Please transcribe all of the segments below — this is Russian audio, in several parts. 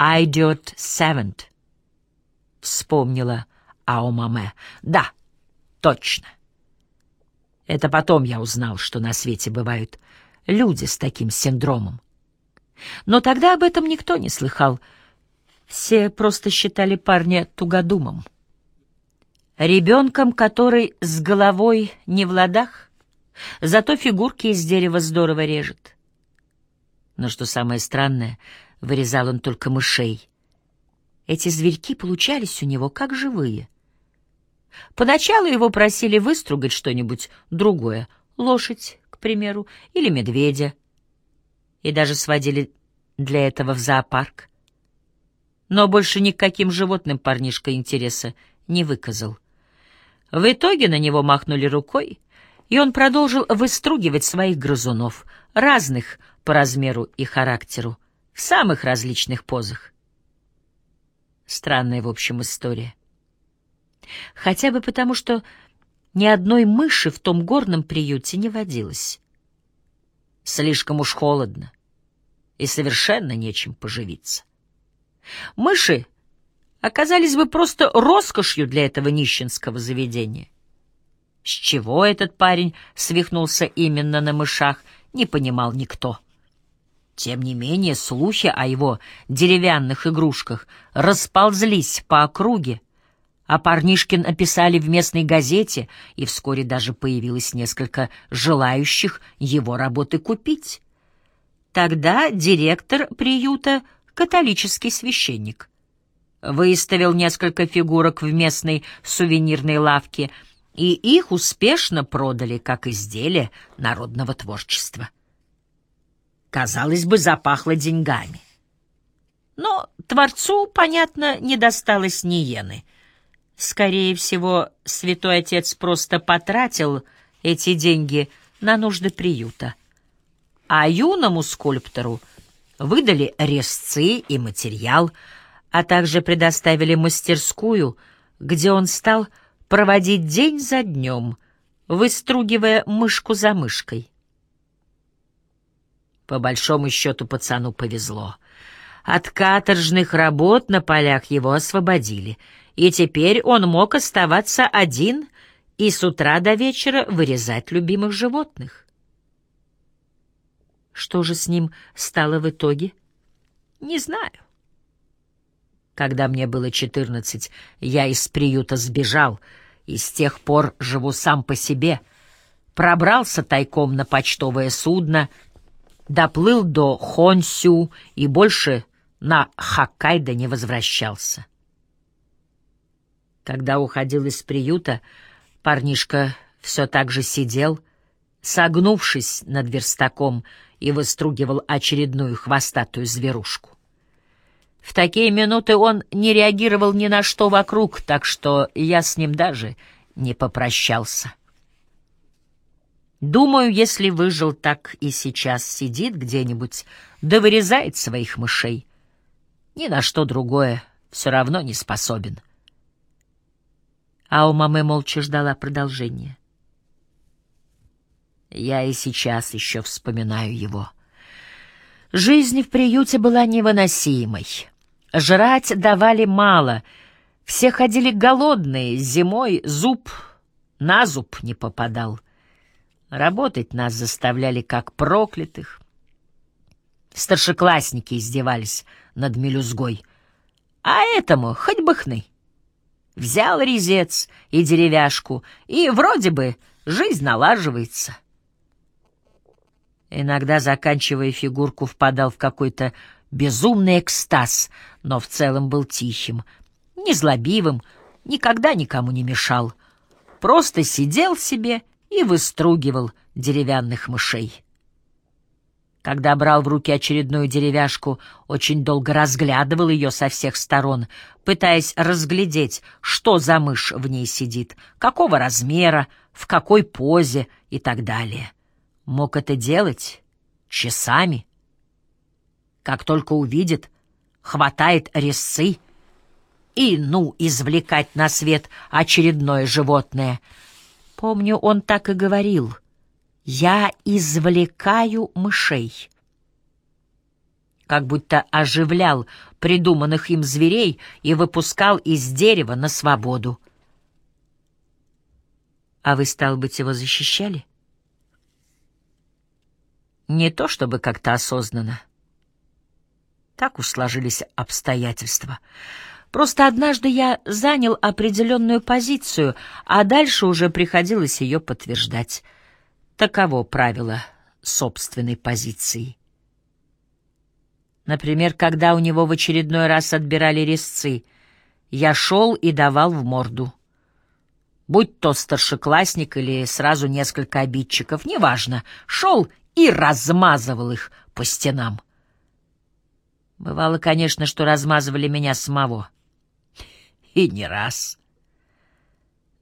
«Идет Севент», — вспомнила Аомаме. «Да, точно. Это потом я узнал, что на свете бывают люди с таким синдромом. Но тогда об этом никто не слыхал. Все просто считали парня тугодумом. Ребенком, который с головой не в ладах, зато фигурки из дерева здорово режет. Но что самое странное, вырезал он только мышей. Эти зверьки получались у него как живые. Поначалу его просили выстругать что-нибудь другое — лошадь, к примеру, или медведя. И даже сводили для этого в зоопарк. Но больше ни к каким животным парнишка интереса не выказал. В итоге на него махнули рукой, и он продолжил выстругивать своих грызунов, разных по размеру и характеру, в самых различных позах. Странная, в общем, история. Хотя бы потому, что ни одной мыши в том горном приюте не водилось. Слишком уж холодно, и совершенно нечем поживиться. Мыши оказались бы просто роскошью для этого нищенского заведения. С чего этот парень свихнулся именно на мышах, не понимал никто. Тем не менее, слухи о его деревянных игрушках расползлись по округе, а Парнишкин описали в местной газете, и вскоре даже появилось несколько желающих его работы купить. Тогда директор приюта, католический священник, выставил несколько фигурок в местной сувенирной лавке, и их успешно продали как изделие народного творчества. Казалось бы, запахло деньгами. Но Творцу, понятно, не досталось ни иены. Скорее всего, святой отец просто потратил эти деньги на нужды приюта. А юному скульптору выдали резцы и материал — а также предоставили мастерскую, где он стал проводить день за днем, выстругивая мышку за мышкой. По большому счету пацану повезло. От каторжных работ на полях его освободили, и теперь он мог оставаться один и с утра до вечера вырезать любимых животных. Что же с ним стало в итоге? Не знаю. Когда мне было четырнадцать, я из приюта сбежал, и с тех пор живу сам по себе. Пробрался тайком на почтовое судно, доплыл до Хонсю и больше на Хоккайдо не возвращался. Когда уходил из приюта, парнишка все так же сидел, согнувшись над верстаком, и выстругивал очередную хвостатую зверушку. В такие минуты он не реагировал ни на что вокруг, так что я с ним даже не попрощался. Думаю, если выжил, так и сейчас сидит где-нибудь, да вырезает своих мышей. Ни на что другое все равно не способен. А у мамы молча ждала продолжения. Я и сейчас еще вспоминаю его. Жизнь в приюте была невыносимой. Жрать давали мало. Все ходили голодные, зимой зуб на зуб не попадал. Работать нас заставляли как проклятых. Старшеклассники издевались над мелюзгой. А этому хоть бы хны. Взял резец и деревяшку, и вроде бы жизнь налаживается. Иногда, заканчивая фигурку, впадал в какой-то безумный экстаз, но в целом был тихим, незлобивым, никогда никому не мешал. Просто сидел себе и выстругивал деревянных мышей. Когда брал в руки очередную деревяшку, очень долго разглядывал ее со всех сторон, пытаясь разглядеть, что за мышь в ней сидит, какого размера, в какой позе и так далее. Мог это делать часами. Как только увидит, хватает резцы и, ну, извлекать на свет очередное животное. Помню, он так и говорил. «Я извлекаю мышей». как будто оживлял придуманных им зверей и выпускал из дерева на свободу. А вы, стал быть, его защищали? Не то чтобы как-то осознанно. Так уж сложились обстоятельства. Просто однажды я занял определенную позицию, а дальше уже приходилось ее подтверждать. Таково правило собственной позиции. Например, когда у него в очередной раз отбирали резцы, я шел и давал в морду. Будь то старшеклассник или сразу несколько обидчиков, неважно, шел и размазывал их по стенам. Бывало, конечно, что размазывали меня самого. И не раз.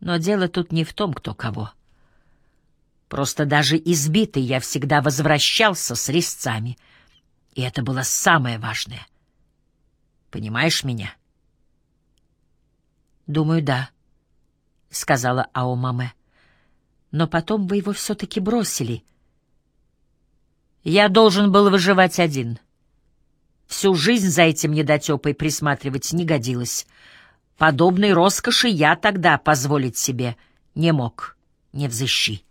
Но дело тут не в том, кто кого. Просто даже избитый я всегда возвращался с резцами. И это было самое важное. Понимаешь меня? «Думаю, да», — сказала Аомаме. «Но потом вы его все-таки бросили». «Я должен был выживать один». Всю жизнь за этим недотепой присматривать не годилось. Подобной роскоши я тогда позволить себе не мог, не взыщи.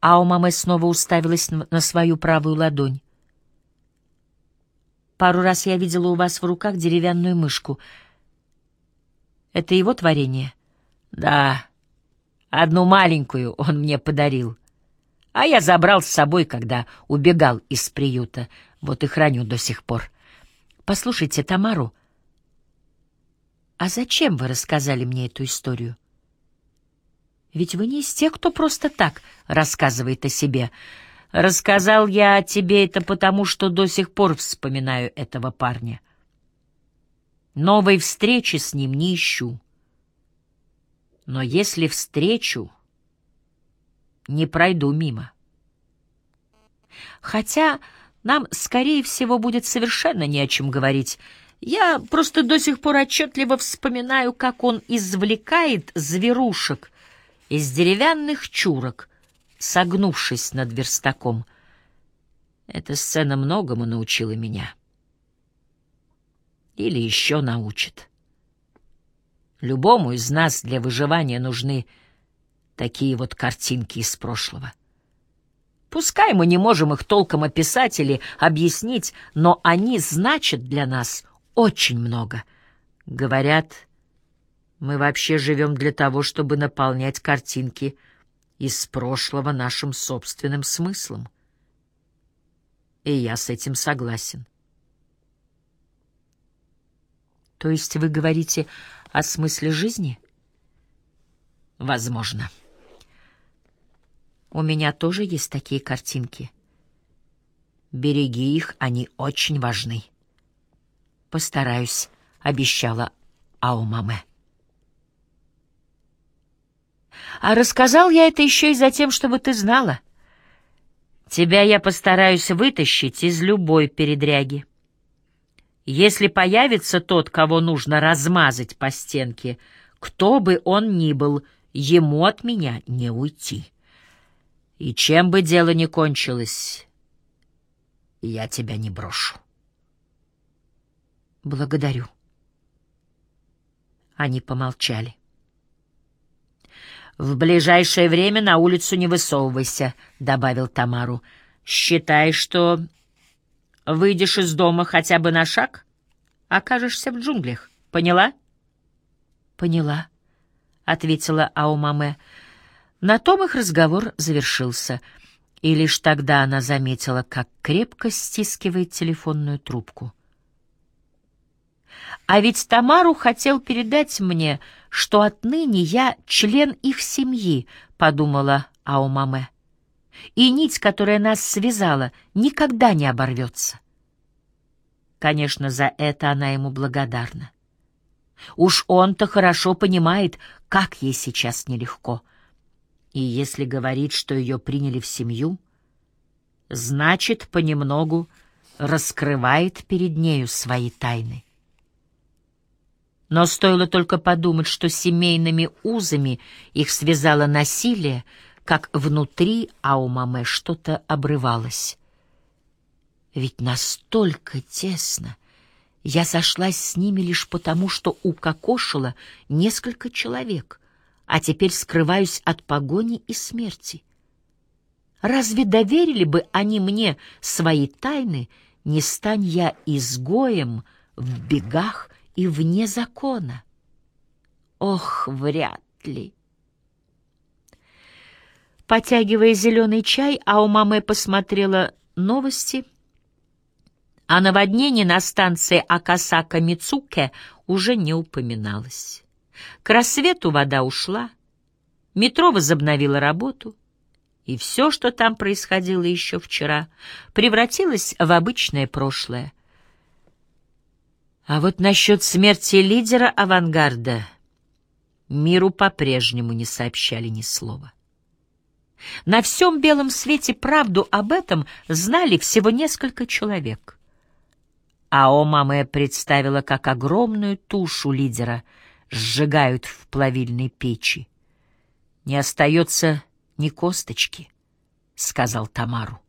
А у мамы снова уставилась на свою правую ладонь. Пару раз я видела у вас в руках деревянную мышку. Это его творение? Да, одну маленькую он мне подарил. А я забрал с собой, когда убегал из приюта. Вот и храню до сих пор. Послушайте, Тамару, а зачем вы рассказали мне эту историю? Ведь вы не из тех, кто просто так рассказывает о себе. Рассказал я о тебе это потому, что до сих пор вспоминаю этого парня. Новой встречи с ним не ищу. Но если встречу, не пройду мимо. Хотя нам, скорее всего, будет совершенно не о чем говорить. Я просто до сих пор отчетливо вспоминаю, как он извлекает зверушек из деревянных чурок, согнувшись над верстаком. Эта сцена многому научила меня. Или еще научит. Любому из нас для выживания нужны такие вот картинки из прошлого. Пускай мы не можем их толком описать или объяснить, но они значат для нас очень много. Говорят, мы вообще живем для того, чтобы наполнять картинки из прошлого нашим собственным смыслом. И я с этим согласен. То есть вы говорите о смысле жизни? Возможно. У меня тоже есть такие картинки. Береги их, они очень важны. Постараюсь, обещала Аумаме. А рассказал я это еще и за тем, чтобы ты знала. Тебя я постараюсь вытащить из любой передряги. Если появится тот, кого нужно размазать по стенке, кто бы он ни был, ему от меня не уйти. И чем бы дело ни кончилось, я тебя не брошу. Благодарю. Они помолчали. «В ближайшее время на улицу не высовывайся», — добавил Тамару. «Считай, что выйдешь из дома хотя бы на шаг, окажешься в джунглях. Поняла?» «Поняла», — ответила Аумаме. На том их разговор завершился, и лишь тогда она заметила, как крепко стискивает телефонную трубку. «А ведь Тамару хотел передать мне, что отныне я член их семьи», — подумала Аумаме. «И нить, которая нас связала, никогда не оборвется». Конечно, за это она ему благодарна. Уж он-то хорошо понимает, как ей сейчас нелегко — и если говорит, что ее приняли в семью, значит, понемногу раскрывает перед нею свои тайны. Но стоило только подумать, что семейными узами их связало насилие, как внутри Аумаме что-то обрывалось. Ведь настолько тесно. Я сошлась с ними лишь потому, что укокошила несколько человек, а теперь скрываюсь от погони и смерти. Разве доверили бы они мне свои тайны, не стань я изгоем в бегах и вне закона? Ох, вряд ли. Потягивая зеленый чай, Аумаме посмотрела новости, а наводнение на станции Акасака-Мицуке уже не упоминалось. К рассвету вода ушла, метро возобновило работу, и все, что там происходило еще вчера, превратилось в обычное прошлое. А вот насчет смерти лидера авангарда миру по-прежнему не сообщали ни слова. На всем белом свете правду об этом знали всего несколько человек. А Омаме представила, как огромную тушу лидера сжигают в плавильной печи. «Не остается ни косточки», — сказал Тамару.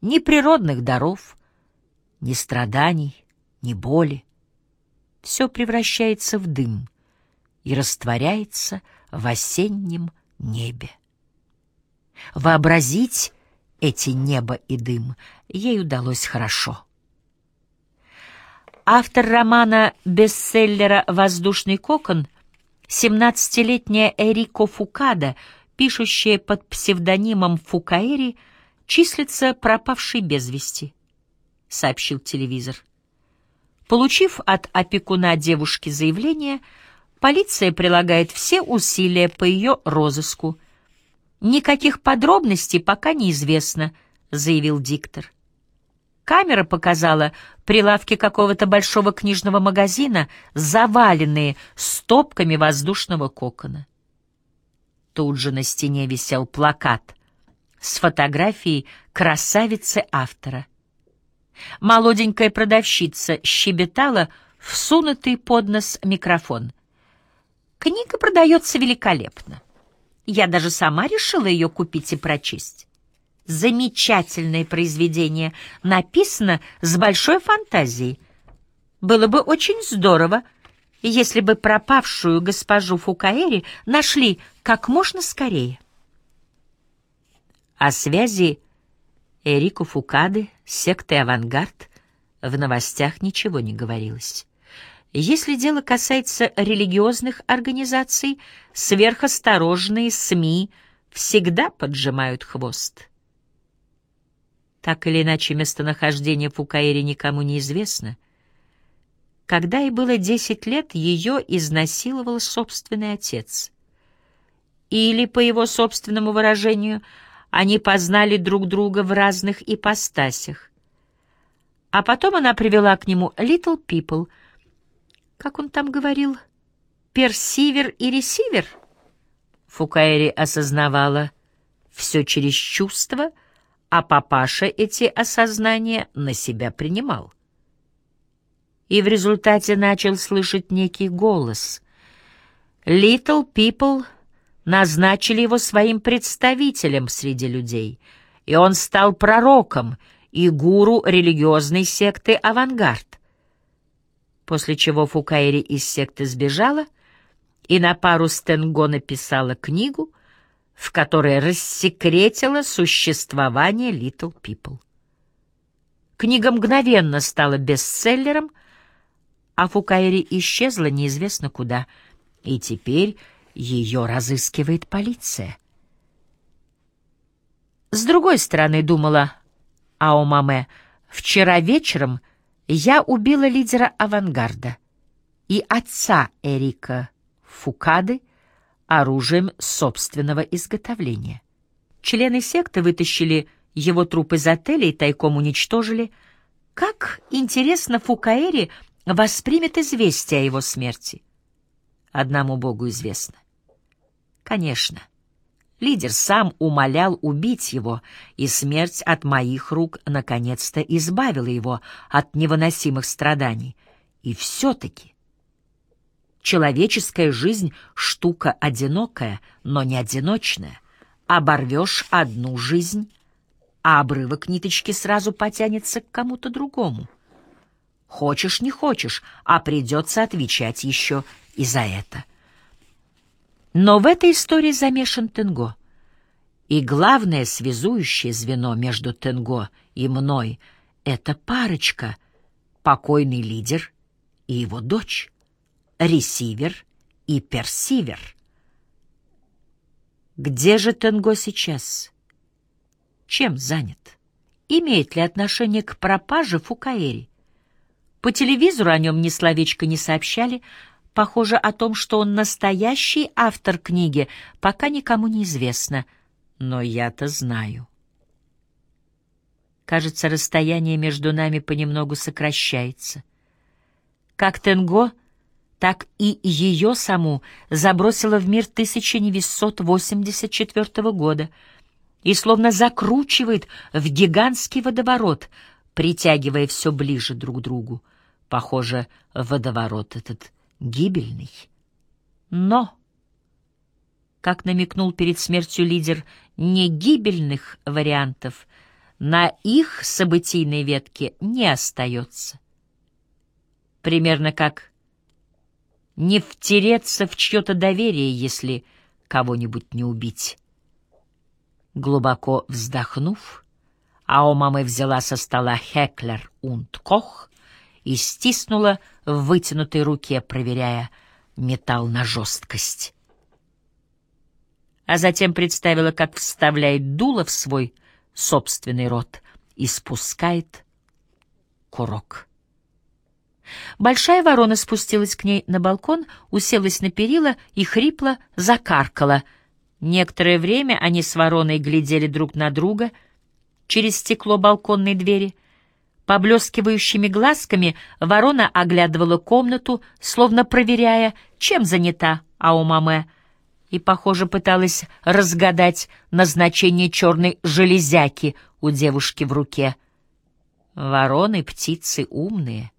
«Ни природных даров, ни страданий, ни боли. Все превращается в дым и растворяется в осеннем небе. Вообразить эти небо и дым ей удалось хорошо. Автор романа бестселлера «Воздушный кокон» 17-летняя Эрико Фукада, пишущая под псевдонимом Фукаэри, числится пропавшей без вести, сообщил телевизор. Получив от опекуна девушки заявление, полиция прилагает все усилия по ее розыску – «Никаких подробностей пока неизвестно», — заявил диктор. Камера показала прилавки какого-то большого книжного магазина, заваленные стопками воздушного кокона. Тут же на стене висел плакат с фотографией красавицы автора. Молоденькая продавщица щебетала всунутый под нос микрофон. «Книга продается великолепно. Я даже сама решила ее купить и прочесть. Замечательное произведение, написано с большой фантазией. Было бы очень здорово, если бы пропавшую госпожу Фукаэри нашли как можно скорее. О связи Эрико Фукады с сектой «Авангард» в новостях ничего не говорилось. Если дело касается религиозных организаций, сверхосторожные СМИ всегда поджимают хвост. Так или иначе, местонахождение Фукаэри никому не известно. Когда ей было десять лет, ее изнасиловал собственный отец. Или, по его собственному выражению, они познали друг друга в разных ипостасях. А потом она привела к нему «Little People», как он там говорил, персивер и ресивер? Фукаэри осознавала все через чувства, а папаша эти осознания на себя принимал. И в результате начал слышать некий голос. Little People назначили его своим представителем среди людей, и он стал пророком и гуру религиозной секты «Авангард» после чего Фукаэри из секты сбежала и на пару Стенго написала книгу, в которой рассекретила существование Little People. Книга мгновенно стала бестселлером, а Фукаэри исчезла неизвестно куда, и теперь ее разыскивает полиция. С другой стороны, думала Аомаме, вчера вечером — я убила лидера авангарда и отца Эрика Фукады оружием собственного изготовления. Члены секты вытащили его труп из отеля и тайком уничтожили. Как, интересно, Фукаэри воспримет известие о его смерти? Одному Богу известно. Конечно. Лидер сам умолял убить его, и смерть от моих рук наконец-то избавила его от невыносимых страданий. И все-таки человеческая жизнь — штука одинокая, но не одиночная. Оборвешь одну жизнь, а обрывок ниточки сразу потянется к кому-то другому. Хочешь, не хочешь, а придется отвечать еще и за это. Но в этой истории замешан Тенго. И главное связующее звено между Тенго и мной — это парочка, покойный лидер и его дочь, ресивер и персивер. Где же Тенго сейчас? Чем занят? Имеет ли отношение к пропаже Фукаэри? По телевизору о нем ни словечко не сообщали. Похоже, о том, что он настоящий автор книги, пока никому не известно. Но я-то знаю. Кажется, расстояние между нами понемногу сокращается. Как Тенго, так и ее саму забросило в мир 1984 года и словно закручивает в гигантский водоворот — притягивая все ближе друг к другу. Похоже, водоворот этот гибельный. Но, как намекнул перед смертью лидер не гибельных вариантов, на их событийной ветке не остается. Примерно как не втереться в чье-то доверие, если кого-нибудь не убить. Глубоко вздохнув, а у мамы взяла со стола Хеклер und Кох и стиснула в вытянутой руке, проверяя металл на жесткость. А затем представила, как вставляет дуло в свой собственный рот и спускает курок. Большая ворона спустилась к ней на балкон, уселась на перила и хрипло закаркала. Некоторое время они с вороной глядели друг на друга — через стекло балконной двери. Поблескивающими глазками ворона оглядывала комнату, словно проверяя, чем занята Аумаме, и, похоже, пыталась разгадать назначение черной железяки у девушки в руке. Вороны — птицы умные.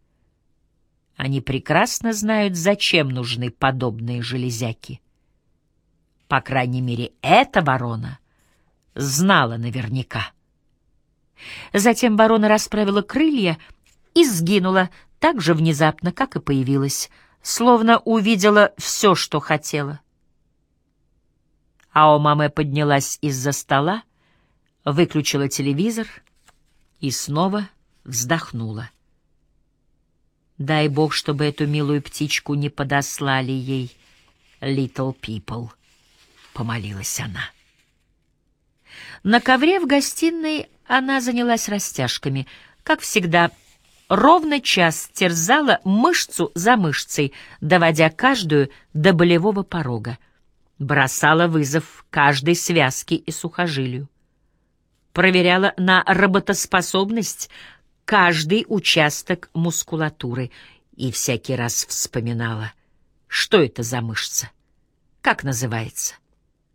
Они прекрасно знают, зачем нужны подобные железяки. По крайней мере, эта ворона знала наверняка. Затем ворона расправила крылья и сгинула так же внезапно, как и появилась, словно увидела все, что хотела. Ао Маме поднялась из-за стола, выключила телевизор и снова вздохнула. Дай бог, чтобы эту милую птичку не подослали ей, Little People, — помолилась она. На ковре в гостиной она занялась растяжками. Как всегда, ровно час терзала мышцу за мышцей, доводя каждую до болевого порога. Бросала вызов каждой связке и сухожилию. Проверяла на работоспособность каждый участок мускулатуры и всякий раз вспоминала, что это за мышца, как называется,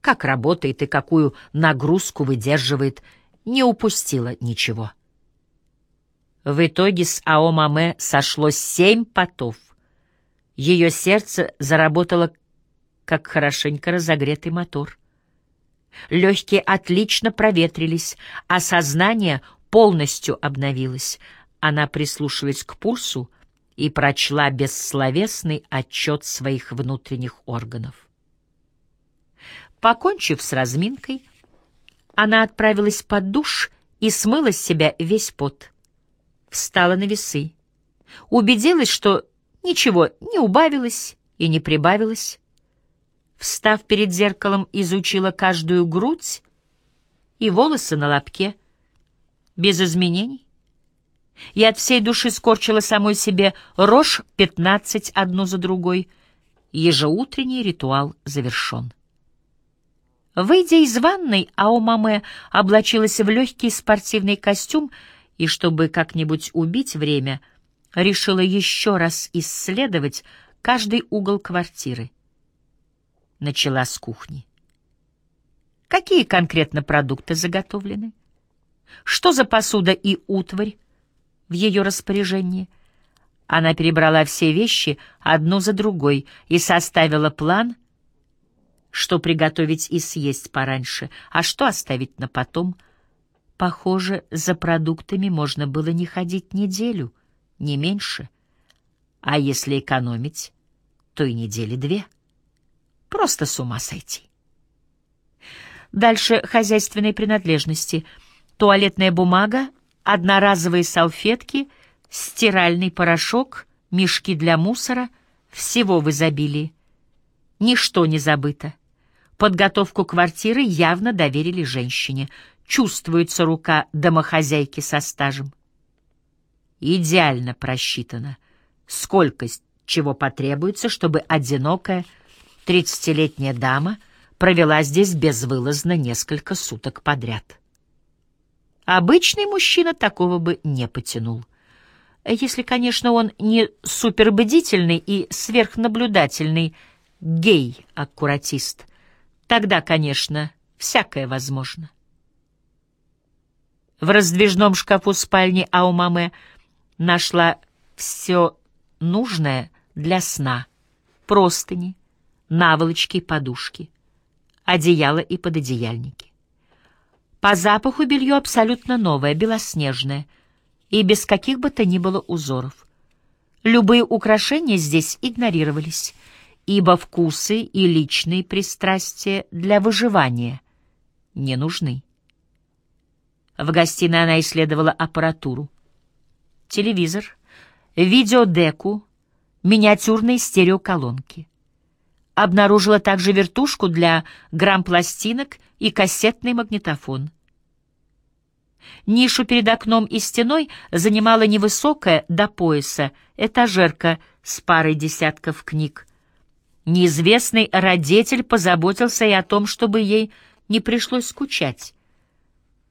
как работает и какую нагрузку выдерживает не упустила ничего. В итоге с Аомаме сошло семь потов. Ее сердце заработало, как хорошенько разогретый мотор. Легкие отлично проветрились, а сознание полностью обновилось. Она прислушалась к пульсу и прочла бессловесный отчет своих внутренних органов. Покончив с разминкой, она отправилась под душ и смыла с себя весь пот. Встала на весы. Убедилась, что ничего не убавилось и не прибавилось. Встав перед зеркалом, изучила каждую грудь и волосы на лобке. Без изменений. И от всей души скорчила самой себе рожь пятнадцать одну за другой. Ежеутренний ритуал завершен. Выйдя из ванной, Аомаме облачилась в легкий спортивный костюм и, чтобы как-нибудь убить время, решила еще раз исследовать каждый угол квартиры. Начала с кухни. Какие конкретно продукты заготовлены? Что за посуда и утварь в ее распоряжении? Она перебрала все вещи одну за другой и составила план — что приготовить и съесть пораньше, а что оставить на потом. Похоже, за продуктами можно было не ходить неделю, не меньше. А если экономить, то и недели две. Просто с ума сойти. Дальше хозяйственные принадлежности. Туалетная бумага, одноразовые салфетки, стиральный порошок, мешки для мусора — всего в изобилии. Ничто не забыто. Подготовку квартиры явно доверили женщине. Чувствуется рука домохозяйки со стажем. Идеально просчитано, сколько чего потребуется, чтобы одинокая тридцатилетняя дама провела здесь безвылазно несколько суток подряд. Обычный мужчина такого бы не потянул. Если, конечно, он не супербдительный и сверхнаблюдательный гей-аккуратист — Тогда, конечно, всякое возможно. В раздвижном шкафу спальни Аумаме нашла все нужное для сна. Простыни, наволочки и подушки, одеяло и пододеяльники. По запаху белье абсолютно новое, белоснежное, и без каких бы то ни было узоров. Любые украшения здесь игнорировались — ибо вкусы и личные пристрастия для выживания не нужны. В гостиной она исследовала аппаратуру. Телевизор, видеодеку, миниатюрные стереоколонки. Обнаружила также вертушку для грамм-пластинок и кассетный магнитофон. Нишу перед окном и стеной занимала невысокая до пояса этажерка с парой десятков книг, Неизвестный родитель позаботился и о том, чтобы ей не пришлось скучать.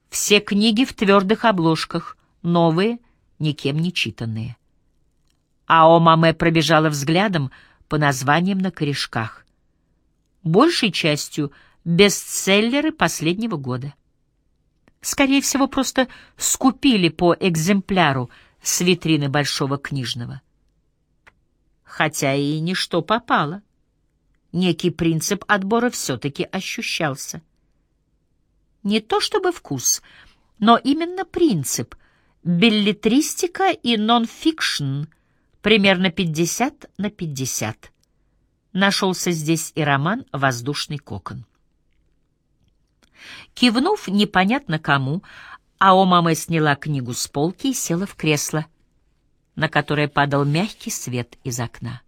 Все книги в твердых обложках, новые, никем не читанные. Ао Маме пробежала взглядом по названиям на корешках. Большей частью бестселлеры последнего года. Скорее всего, просто скупили по экземпляру с витрины большого книжного. Хотя и ничто попало некий принцип отбора все-таки ощущался. Не то чтобы вкус, но именно принцип. Беллетристика и нон-фикшн примерно 50 на 50. Нашелся здесь и роман «Воздушный кокон». Кивнув непонятно кому, Аомаме сняла книгу с полки и села в кресло, на которое падал мягкий свет из окна.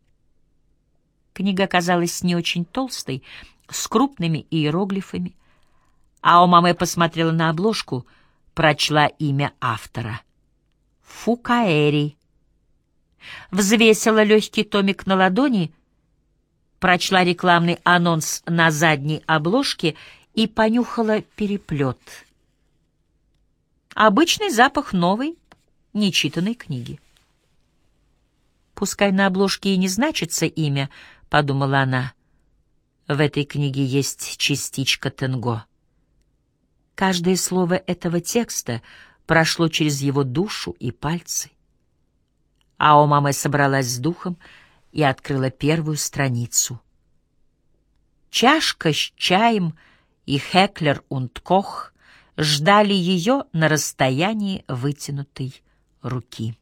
Книга оказалась не очень толстой, с крупными иероглифами. А у мамы посмотрела на обложку, прочла имя автора. Фукаэри. Взвесила легкий томик на ладони, прочла рекламный анонс на задней обложке и понюхала переплет. Обычный запах новой, нечитанной книги. Пускай на обложке и не значится имя —— подумала она. В этой книге есть частичка Тенго. Каждое слово этого текста прошло через его душу и пальцы. Ао мама собралась с духом и открыла первую страницу. Чашка с чаем и Хеклер und ждали ее на расстоянии вытянутой руки.